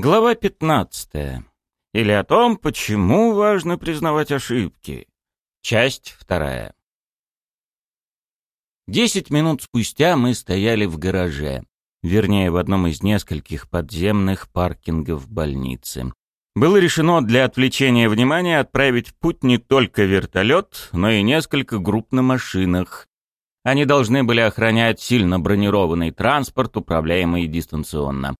Глава 15. Или о том, почему важно признавать ошибки. Часть вторая. Десять минут спустя мы стояли в гараже, вернее, в одном из нескольких подземных паркингов больницы. Было решено для отвлечения внимания отправить в путь не только вертолет, но и несколько групп на машинах. Они должны были охранять сильно бронированный транспорт, управляемый дистанционно.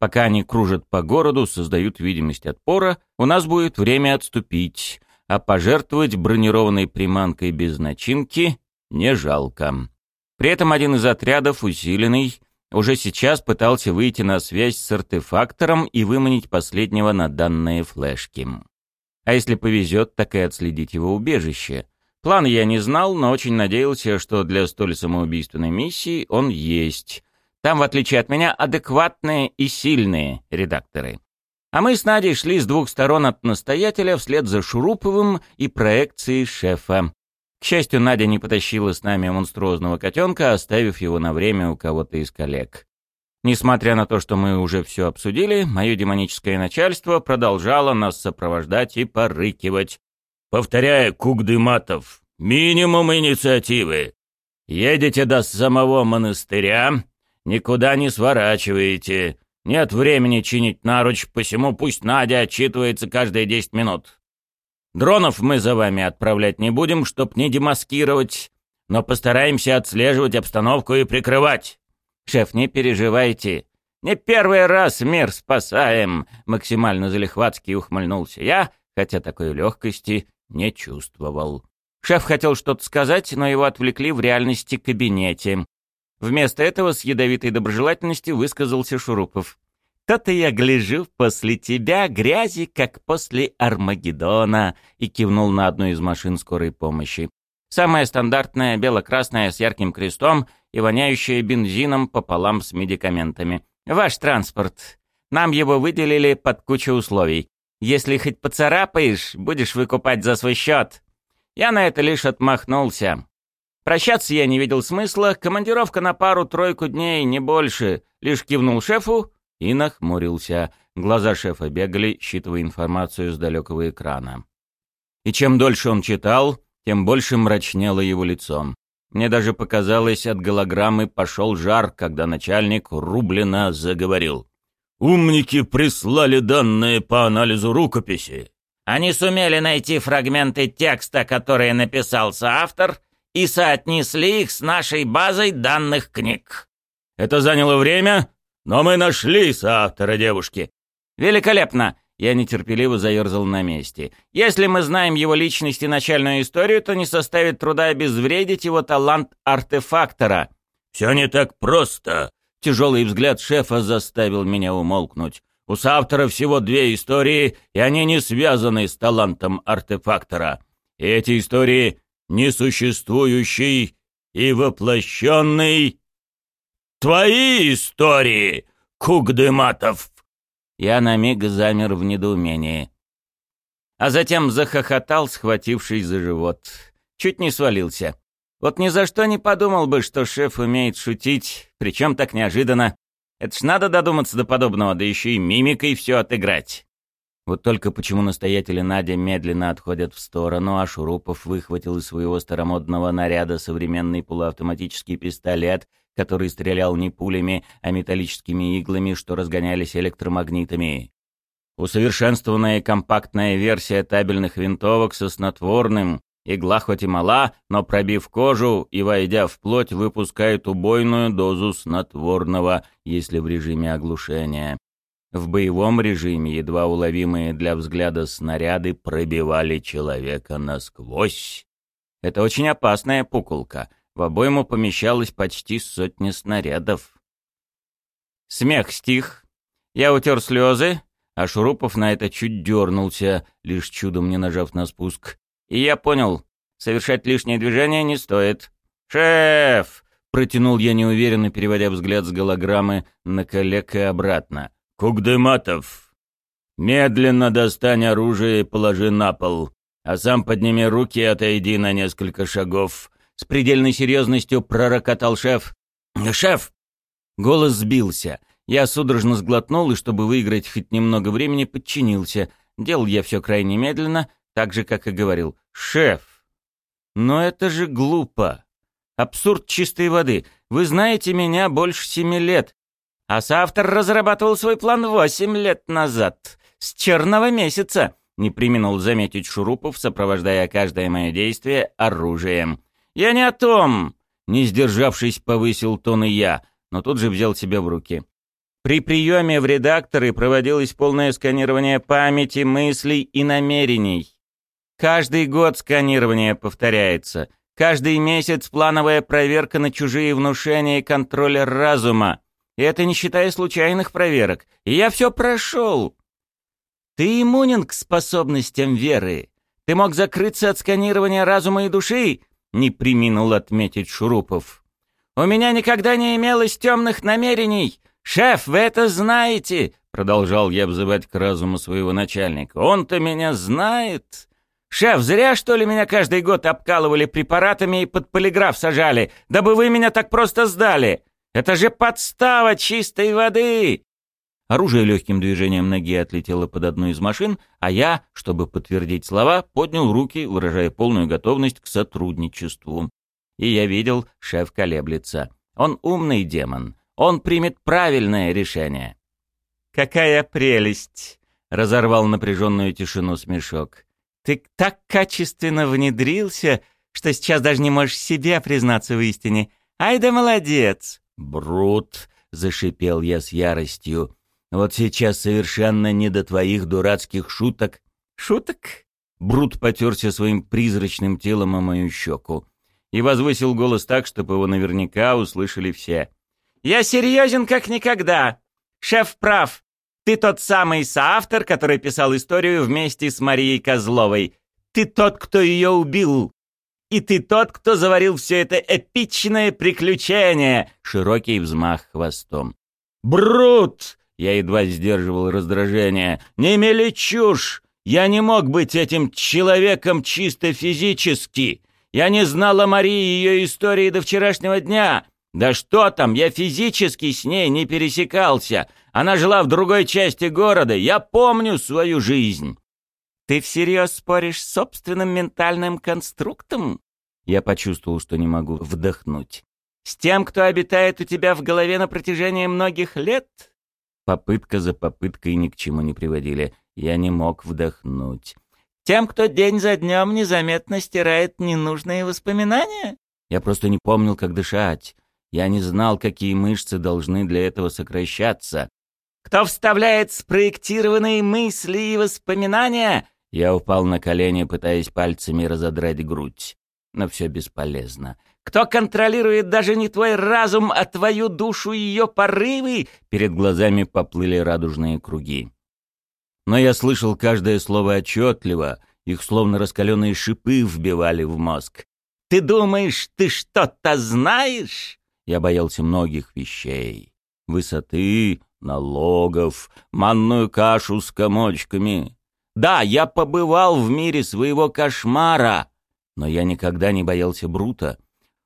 Пока они кружат по городу, создают видимость отпора, у нас будет время отступить, а пожертвовать бронированной приманкой без начинки не жалко. При этом один из отрядов, усиленный, уже сейчас пытался выйти на связь с артефактором и выманить последнего на данные флешки. А если повезет, так и отследить его убежище. План я не знал, но очень надеялся, что для столь самоубийственной миссии он есть. Там, в отличие от меня, адекватные и сильные редакторы. А мы с Надей шли с двух сторон от настоятеля вслед за Шуруповым и проекцией шефа. К счастью, Надя не потащила с нами монструозного котенка, оставив его на время у кого-то из коллег. Несмотря на то, что мы уже все обсудили, мое демоническое начальство продолжало нас сопровождать и порыкивать. «Повторяю, Кугдыматов, минимум инициативы. Едете до самого монастыря, Никуда не сворачиваете. Нет времени чинить наруч, посему пусть Надя отчитывается каждые десять минут. Дронов мы за вами отправлять не будем, чтоб не демаскировать, но постараемся отслеживать обстановку и прикрывать. Шеф, не переживайте. Не первый раз мир спасаем, максимально залихватски ухмыльнулся я, хотя такой легкости не чувствовал. Шеф хотел что-то сказать, но его отвлекли в реальности кабинете. Вместо этого с ядовитой доброжелательностью высказался Шурупов. «То-то я гляжу после тебя грязи, как после Армагеддона», и кивнул на одну из машин скорой помощи. Самая стандартная, бело-красная, с ярким крестом и воняющая бензином пополам с медикаментами. «Ваш транспорт. Нам его выделили под кучу условий. Если хоть поцарапаешь, будешь выкупать за свой счет». Я на это лишь отмахнулся. Прощаться я не видел смысла, командировка на пару-тройку дней, не больше. Лишь кивнул шефу и нахмурился. Глаза шефа бегали, считывая информацию с далекого экрана. И чем дольше он читал, тем больше мрачнело его лицо. Мне даже показалось, от голограммы пошел жар, когда начальник рублено заговорил. «Умники прислали данные по анализу рукописи. Они сумели найти фрагменты текста, которые написал соавтор, и соотнесли их с нашей базой данных книг. Это заняло время, но мы нашли соавтора девушки. Великолепно! Я нетерпеливо заерзал на месте. Если мы знаем его личность и начальную историю, то не составит труда обезвредить его талант артефактора. Все не так просто. Тяжелый взгляд шефа заставил меня умолкнуть. У соавтора всего две истории, и они не связаны с талантом артефактора. И эти истории несуществующий и воплощенный. Твои истории, Кугдыматов!» Я на миг замер в недоумении. А затем захохотал, схватившись за живот. Чуть не свалился. Вот ни за что не подумал бы, что шеф умеет шутить, причем так неожиданно. Это ж надо додуматься до подобного, да еще и мимикой все отыграть. Вот только почему настоятели Надя медленно отходят в сторону, а Шурупов выхватил из своего старомодного наряда современный полуавтоматический пистолет, который стрелял не пулями, а металлическими иглами, что разгонялись электромагнитами. Усовершенствованная компактная версия табельных винтовок со снотворным, игла хоть и мала, но пробив кожу и войдя в плоть, выпускает убойную дозу снотворного, если в режиме оглушения. В боевом режиме едва уловимые для взгляда снаряды пробивали человека насквозь. Это очень опасная пуколка. В обойму помещалось почти сотни снарядов. Смех стих. Я утер слезы, а Шурупов на это чуть дернулся, лишь чудом не нажав на спуск. И я понял, совершать лишнее движение не стоит. «Шеф!» — протянул я неуверенно, переводя взгляд с голограммы на коллег и обратно. «Кугдыматов, медленно достань оружие и положи на пол, а сам подними руки и отойди на несколько шагов». С предельной серьезностью пророкотал шеф. «Шеф!» Голос сбился. Я судорожно сглотнул и, чтобы выиграть хоть немного времени, подчинился. Делал я все крайне медленно, так же, как и говорил. «Шеф, но это же глупо. Абсурд чистой воды. Вы знаете меня больше семи лет. А соавтор разрабатывал свой план восемь лет назад. С черного месяца. Не применил заметить Шурупов, сопровождая каждое мое действие оружием. «Я не о том!» Не сдержавшись, повысил тон и я, но тут же взял себя в руки. При приеме в редакторы проводилось полное сканирование памяти, мыслей и намерений. Каждый год сканирование повторяется. Каждый месяц плановая проверка на чужие внушения и контроль разума. И это не считая случайных проверок. И я все прошел. Ты иммунен к способностям веры. Ты мог закрыться от сканирования разума и души, не приминул отметить Шурупов. У меня никогда не имелось темных намерений. Шеф, вы это знаете, продолжал я взывать к разуму своего начальника. Он-то меня знает. «Шеф, зря, что ли, меня каждый год обкалывали препаратами и под полиграф сажали, дабы вы меня так просто сдали? Это же подстава чистой воды!» Оружие легким движением ноги отлетело под одну из машин, а я, чтобы подтвердить слова, поднял руки, выражая полную готовность к сотрудничеству. И я видел, шеф колеблется. Он умный демон. Он примет правильное решение. «Какая прелесть!» — разорвал напряженную тишину смешок. Ты так качественно внедрился, что сейчас даже не можешь себе признаться в истине. Ай да молодец!» «Брут!» — зашипел я с яростью. «Вот сейчас совершенно не до твоих дурацких шуток». «Шуток?» Брут потерся своим призрачным телом о мою щеку и возвысил голос так, чтобы его наверняка услышали все. «Я серьезен как никогда. Шеф прав. Ты тот самый соавтор, который писал историю вместе с Марией Козловой. Ты тот, кто ее убил. И ты тот, кто заварил все это эпичное приключение. Широкий взмах хвостом. Брут! Я едва сдерживал раздражение. Не мели чушь! Я не мог быть этим человеком чисто физически. Я не знал о Марии и ее истории до вчерашнего дня. Да что там, я физически с ней не пересекался. Она жила в другой части города. Я помню свою жизнь. Ты всерьез споришь с собственным ментальным конструктом? Я почувствовал, что не могу вдохнуть. С тем, кто обитает у тебя в голове на протяжении многих лет? Попытка за попыткой ни к чему не приводили. Я не мог вдохнуть. Тем, кто день за днем незаметно стирает ненужные воспоминания? Я просто не помнил, как дышать. Я не знал, какие мышцы должны для этого сокращаться. Кто вставляет спроектированные мысли и воспоминания? Я упал на колени, пытаясь пальцами разодрать грудь. Но все бесполезно. Кто контролирует даже не твой разум, а твою душу и ее порывы? Перед глазами поплыли радужные круги. Но я слышал каждое слово отчетливо, их словно раскаленные шипы вбивали в мозг. «Ты думаешь, ты что-то знаешь?» Я боялся многих вещей. Высоты, налогов, манную кашу с комочками. Да, я побывал в мире своего кошмара, но я никогда не боялся Брута.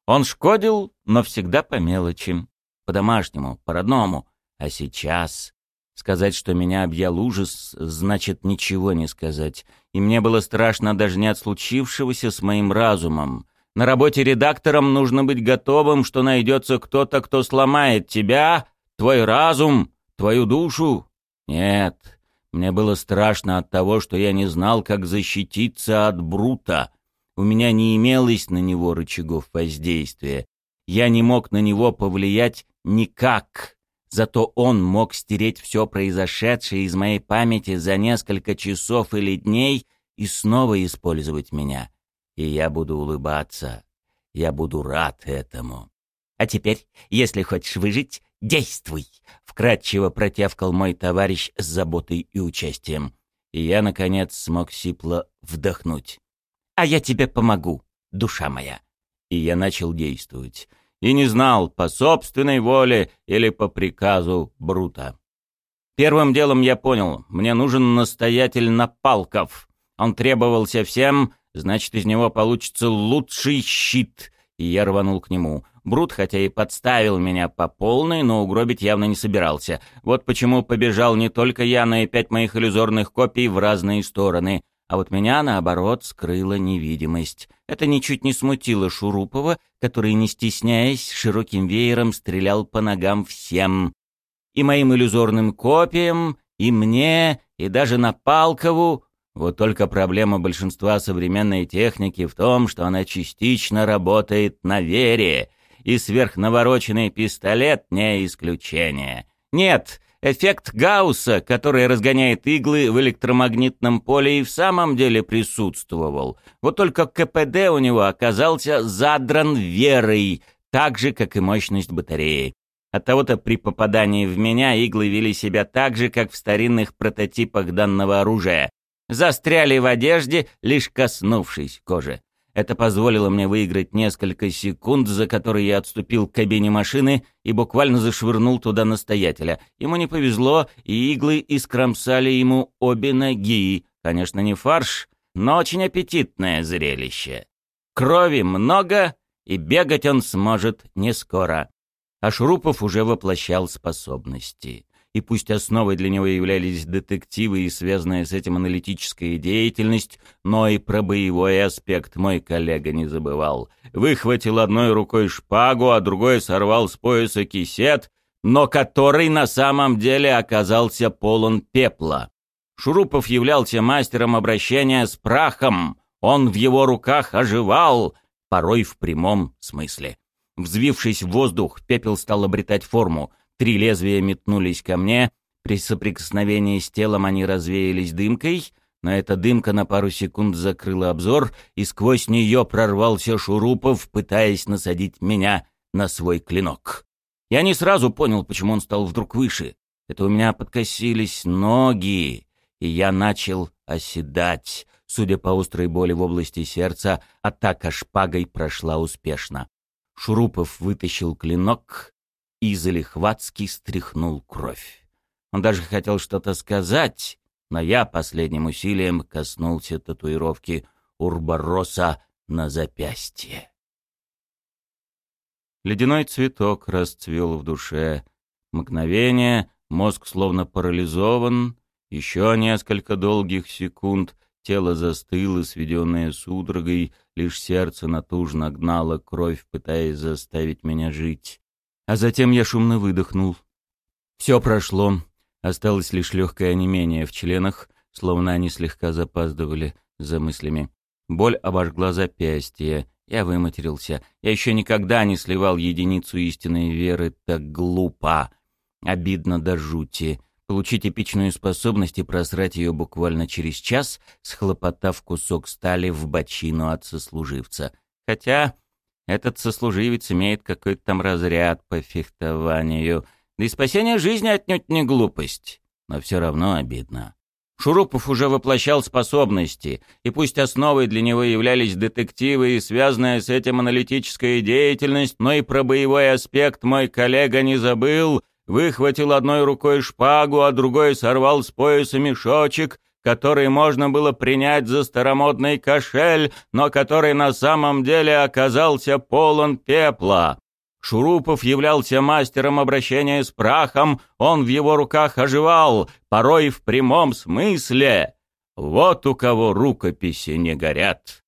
Он шкодил, но всегда по мелочи, по-домашнему, по-родному. А сейчас сказать, что меня объял ужас, значит ничего не сказать. И мне было страшно даже не от случившегося с моим разумом, на работе редактором нужно быть готовым, что найдется кто-то, кто сломает тебя, твой разум, твою душу. Нет, мне было страшно от того, что я не знал, как защититься от Брута. У меня не имелось на него рычагов воздействия. Я не мог на него повлиять никак. Зато он мог стереть все произошедшее из моей памяти за несколько часов или дней и снова использовать меня и я буду улыбаться. Я буду рад этому. А теперь, если хочешь выжить, действуй, вкратчиво протявкал мой товарищ с заботой и участием. И я наконец смог сипло вдохнуть. А я тебе помогу, душа моя. И я начал действовать. И не знал, по собственной воле или по приказу Брута. Первым делом я понял, мне нужен настоятель Напалков. Он требовался всем, Значит, из него получится лучший щит. И я рванул к нему. Брут, хотя и подставил меня по полной, но угробить явно не собирался. Вот почему побежал не только я, но и пять моих иллюзорных копий в разные стороны. А вот меня, наоборот, скрыла невидимость. Это ничуть не смутило Шурупова, который, не стесняясь, широким веером стрелял по ногам всем. И моим иллюзорным копиям, и мне, и даже на Палкову, вот только проблема большинства современной техники в том, что она частично работает на вере, и сверхнавороченный пистолет не исключение. Нет, эффект Гаусса, который разгоняет иглы в электромагнитном поле, и в самом деле присутствовал. Вот только КПД у него оказался задран верой, так же, как и мощность батареи. Оттого-то при попадании в меня иглы вели себя так же, как в старинных прототипах данного оружия застряли в одежде, лишь коснувшись кожи. Это позволило мне выиграть несколько секунд, за которые я отступил к кабине машины и буквально зашвырнул туда настоятеля. Ему не повезло, и иглы искромсали ему обе ноги. Конечно, не фарш, но очень аппетитное зрелище. Крови много, и бегать он сможет не скоро. А Шурупов уже воплощал способности и пусть основой для него являлись детективы и связанная с этим аналитическая деятельность, но и про боевой аспект мой коллега не забывал. Выхватил одной рукой шпагу, а другой сорвал с пояса кисет, но который на самом деле оказался полон пепла. Шурупов являлся мастером обращения с прахом, он в его руках оживал, порой в прямом смысле. Взвившись в воздух, пепел стал обретать форму — Три лезвия метнулись ко мне, при соприкосновении с телом они развеялись дымкой, но эта дымка на пару секунд закрыла обзор, и сквозь нее прорвался Шурупов, пытаясь насадить меня на свой клинок. Я не сразу понял, почему он стал вдруг выше. Это у меня подкосились ноги, и я начал оседать. Судя по острой боли в области сердца, атака шпагой прошла успешно. Шурупов вытащил клинок, и залихватски стряхнул кровь. Он даже хотел что-то сказать, но я последним усилием коснулся татуировки Урбороса на запястье. Ледяной цветок расцвел в душе. Мгновение, мозг словно парализован, еще несколько долгих секунд тело застыло, сведенное судорогой, лишь сердце натужно гнало кровь, пытаясь заставить меня жить. А затем я шумно выдохнул. Все прошло. Осталось лишь легкое онемение в членах, словно они слегка запаздывали за мыслями. Боль обожгла запястье. Я выматерился. Я еще никогда не сливал единицу истинной веры так глупо. Обидно до жути. Получить эпичную способность и просрать ее буквально через час, схлопотав кусок стали в бочину от сослуживца. Хотя этот сослуживец имеет какой-то там разряд по фехтованию. Да и спасение жизни отнюдь не глупость. Но все равно обидно. Шурупов уже воплощал способности, и пусть основой для него являлись детективы и связанная с этим аналитическая деятельность, но и про боевой аспект мой коллега не забыл, выхватил одной рукой шпагу, а другой сорвал с пояса мешочек который можно было принять за старомодный кошель, но который на самом деле оказался полон пепла. Шурупов являлся мастером обращения с прахом, он в его руках оживал, порой в прямом смысле. Вот у кого рукописи не горят.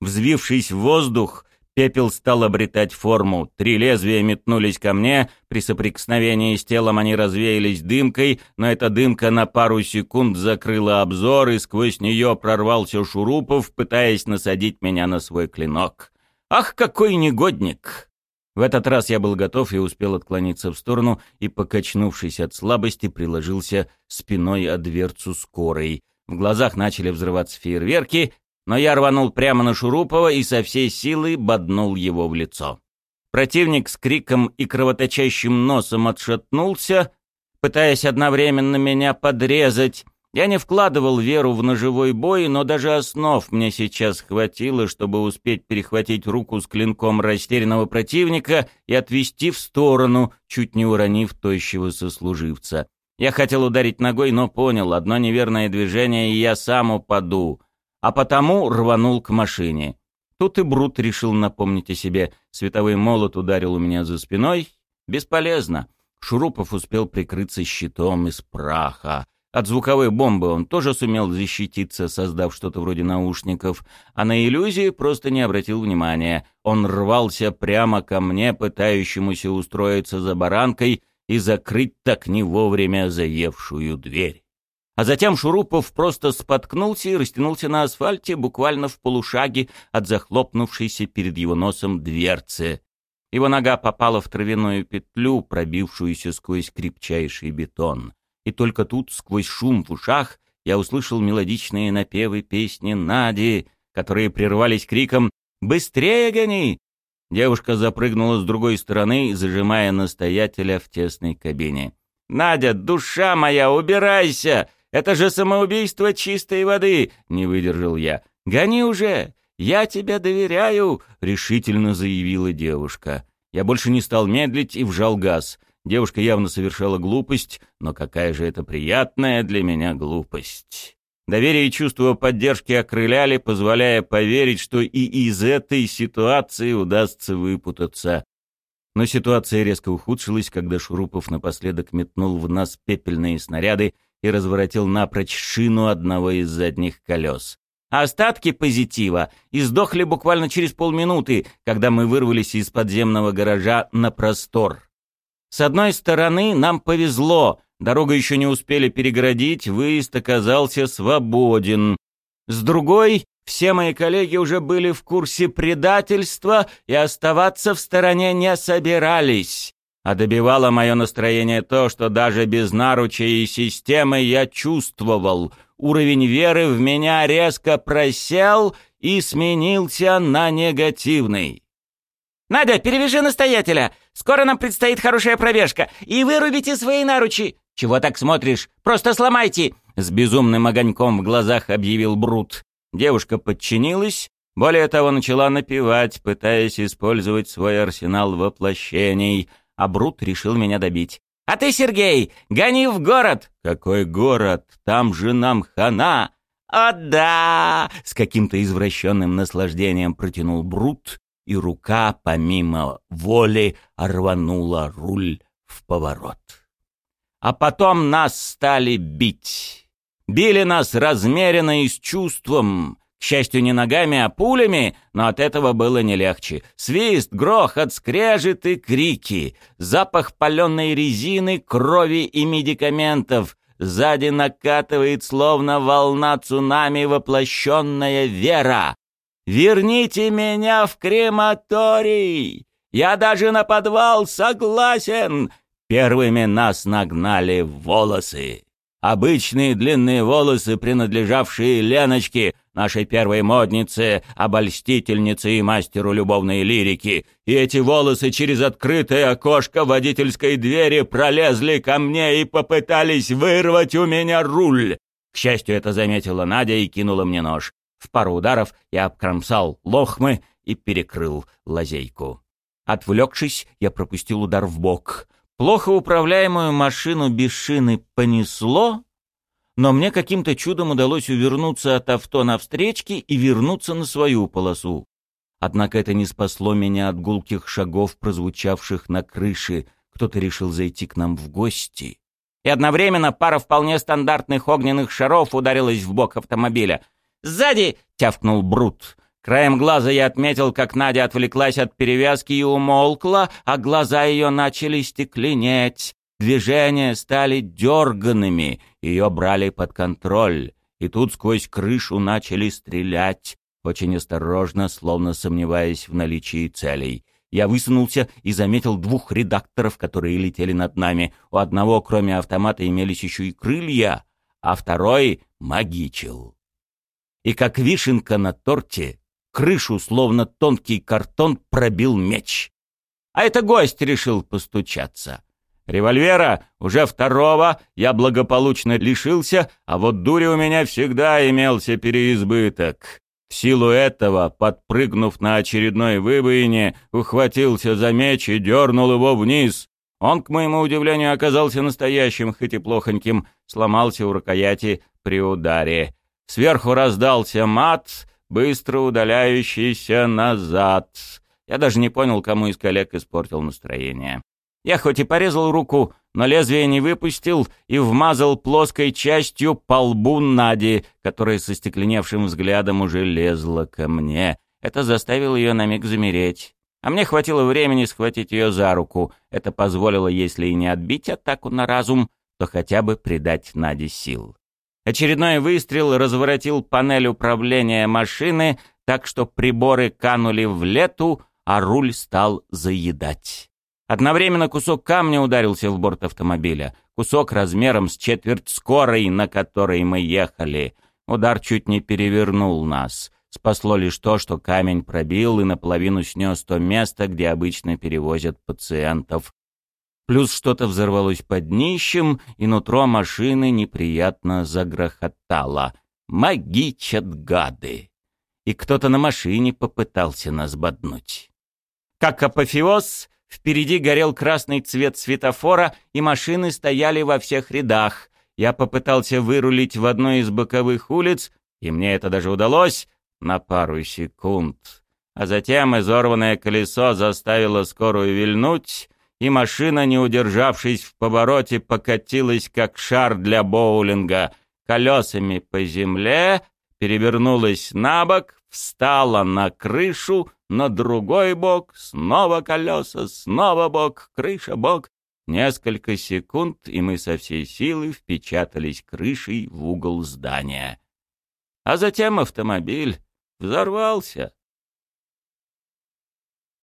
Взвившись в воздух, Пепел стал обретать форму. Три лезвия метнулись ко мне. При соприкосновении с телом они развеялись дымкой, но эта дымка на пару секунд закрыла обзор, и сквозь нее прорвался Шурупов, пытаясь насадить меня на свой клинок. «Ах, какой негодник!» В этот раз я был готов и успел отклониться в сторону и, покачнувшись от слабости, приложился спиной о дверцу скорой. В глазах начали взрываться фейерверки, но я рванул прямо на Шурупова и со всей силы боднул его в лицо. Противник с криком и кровоточащим носом отшатнулся, пытаясь одновременно меня подрезать. Я не вкладывал веру в ножевой бой, но даже основ мне сейчас хватило, чтобы успеть перехватить руку с клинком растерянного противника и отвести в сторону, чуть не уронив тощего сослуживца. Я хотел ударить ногой, но понял, одно неверное движение, и я сам упаду — а потому рванул к машине. Тут и Брут решил напомнить о себе. Световой молот ударил у меня за спиной. Бесполезно. Шурупов успел прикрыться щитом из праха. От звуковой бомбы он тоже сумел защититься, создав что-то вроде наушников, а на иллюзии просто не обратил внимания. Он рвался прямо ко мне, пытающемуся устроиться за баранкой и закрыть так не вовремя заевшую дверь. А затем Шурупов просто споткнулся и растянулся на асфальте буквально в полушаге от захлопнувшейся перед его носом дверцы. Его нога попала в травяную петлю, пробившуюся сквозь крепчайший бетон. И только тут, сквозь шум в ушах, я услышал мелодичные напевы песни Нади, которые прервались криком «Быстрее гони!». Девушка запрыгнула с другой стороны, зажимая настоятеля в тесной кабине. «Надя, душа моя, убирайся! Это же самоубийство чистой воды!» — не выдержал я. «Гони уже! Я тебе доверяю!» — решительно заявила девушка. Я больше не стал медлить и вжал газ — Девушка явно совершала глупость, но какая же это приятная для меня глупость. Доверие и чувство поддержки окрыляли, позволяя поверить, что и из этой ситуации удастся выпутаться. Но ситуация резко ухудшилась, когда Шурупов напоследок метнул в нас пепельные снаряды и разворотил напрочь шину одного из задних колес. Остатки позитива издохли буквально через полминуты, когда мы вырвались из подземного гаража на простор. С одной стороны, нам повезло, дорогу еще не успели перегородить, выезд оказался свободен. С другой, все мои коллеги уже были в курсе предательства и оставаться в стороне не собирались. А добивало мое настроение то, что даже без наруча и системы я чувствовал. Уровень веры в меня резко просел и сменился на негативный. «Надя, перевяжи настоятеля! Скоро нам предстоит хорошая пробежка, и вырубите свои наручи!» «Чего так смотришь? Просто сломайте!» С безумным огоньком в глазах объявил Брут. Девушка подчинилась, более того, начала напевать, пытаясь использовать свой арсенал воплощений, а Брут решил меня добить. «А ты, Сергей, гони в город!» «Какой город? Там же нам хана!» «О да!» — с каким-то извращенным наслаждением протянул Брут, и рука, помимо воли, рванула руль в поворот. А потом нас стали бить. Били нас размеренно и с чувством, к счастью, не ногами, а пулями, но от этого было не легче. Свист, грохот, скрежет и крики, запах паленой резины, крови и медикаментов. Сзади накатывает, словно волна цунами, воплощенная вера. Верните меня в крематорий! Я даже на подвал согласен!» Первыми нас нагнали волосы. Обычные длинные волосы, принадлежавшие Леночке, нашей первой моднице, обольстительнице и мастеру любовной лирики. И эти волосы через открытое окошко водительской двери пролезли ко мне и попытались вырвать у меня руль. К счастью, это заметила Надя и кинула мне нож. В пару ударов я обкромсал лохмы и перекрыл лазейку. Отвлекшись, я пропустил удар в бок. Плохо управляемую машину без шины понесло, но мне каким-то чудом удалось увернуться от авто навстречке и вернуться на свою полосу. Однако это не спасло меня от гулких шагов, прозвучавших на крыше. Кто-то решил зайти к нам в гости. И одновременно пара вполне стандартных огненных шаров ударилась в бок автомобиля. «Сзади!» — тявкнул Брут. Краем глаза я отметил, как Надя отвлеклась от перевязки и умолкла, а глаза ее начали стекленеть. Движения стали дерганными, ее брали под контроль. И тут сквозь крышу начали стрелять, очень осторожно, словно сомневаясь в наличии целей. Я высунулся и заметил двух редакторов, которые летели над нами. У одного, кроме автомата, имелись еще и крылья, а второй магичил и как вишенка на торте, крышу, словно тонкий картон, пробил меч. А это гость решил постучаться. Револьвера, уже второго, я благополучно лишился, а вот дури у меня всегда имелся переизбыток. В силу этого, подпрыгнув на очередной выбоине, ухватился за меч и дернул его вниз. Он, к моему удивлению, оказался настоящим, хоть и плохоньким, сломался у рукояти при ударе. Сверху раздался мат, быстро удаляющийся назад. Я даже не понял, кому из коллег испортил настроение. Я хоть и порезал руку, но лезвие не выпустил и вмазал плоской частью по лбу Нади, которая со стекленевшим взглядом уже лезла ко мне. Это заставило ее на миг замереть. А мне хватило времени схватить ее за руку. Это позволило, если и не отбить атаку на разум, то хотя бы придать Наде сил. Очередной выстрел разворотил панель управления машины, так что приборы канули в лету, а руль стал заедать. Одновременно кусок камня ударился в борт автомобиля. Кусок размером с четверть скорой, на которой мы ехали. Удар чуть не перевернул нас. Спасло лишь то, что камень пробил и наполовину снес то место, где обычно перевозят пациентов. Плюс что-то взорвалось под днищем, и нутро машины неприятно загрохотало. Магичат гады! И кто-то на машине попытался нас боднуть. Как апофеоз, Впереди горел красный цвет светофора, и машины стояли во всех рядах. Я попытался вырулить в одну из боковых улиц, и мне это даже удалось на пару секунд. А затем изорванное колесо заставило скорую вильнуть, и машина, не удержавшись в повороте, покатилась как шар для боулинга, колесами по земле, перевернулась на бок, встала на крышу, на другой бок, снова колеса, снова бок, крыша, бок. Несколько секунд, и мы со всей силы впечатались крышей в угол здания. А затем автомобиль взорвался.